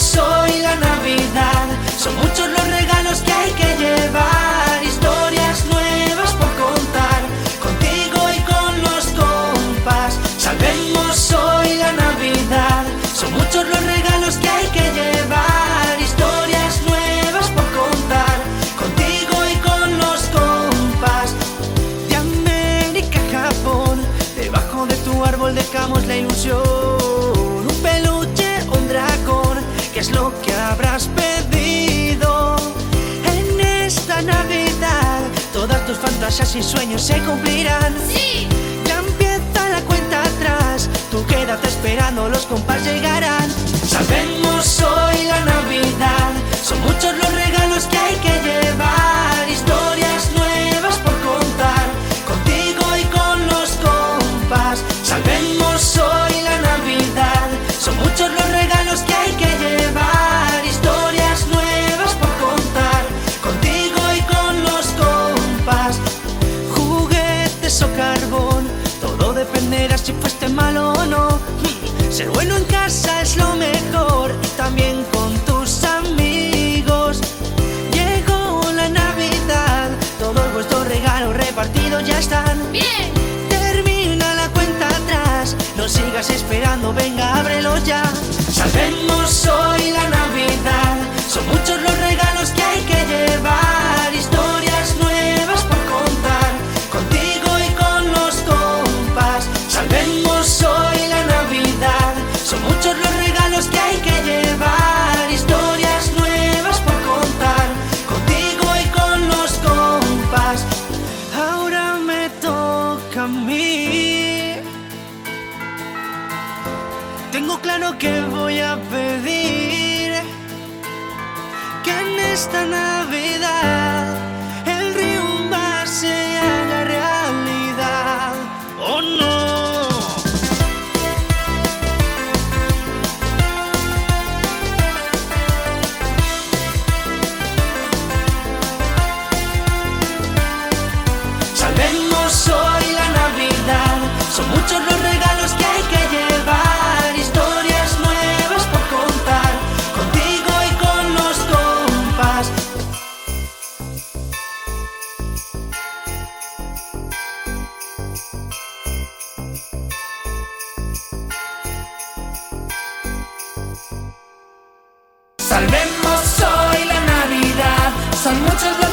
soy la Navidad. Son muchos los regalos que hay que llevar, historias nuevas por contar, contigo y con los compas. Salvemos hoy la Navidad. Son muchos los regalos que hay que llevar, historias nuevas por contar, contigo y con los compas. De América a Japón, debajo de tu árbol dejamos la ilusión. Lo que habrás pedido? En esta Navidad, todas tus fantasías y sueños se cumplirán. ¡Sí! Ya empieza la cuenta atrás, tú quédate esperando, los compas llegarán. Si fuiste malo o no. Ser bueno en casa es lo mejor y también con tus amigos. Llegó la Navidad, todos vuestros regalos repartidos ya están. ¡Bien! Termina la cuenta atrás, no sigas esperando, venga, ábrelo ya. Salvemos hoy Tengo claro que voy a pedir que en esta Navidad Salvemos hoy la Navidad, son muchos los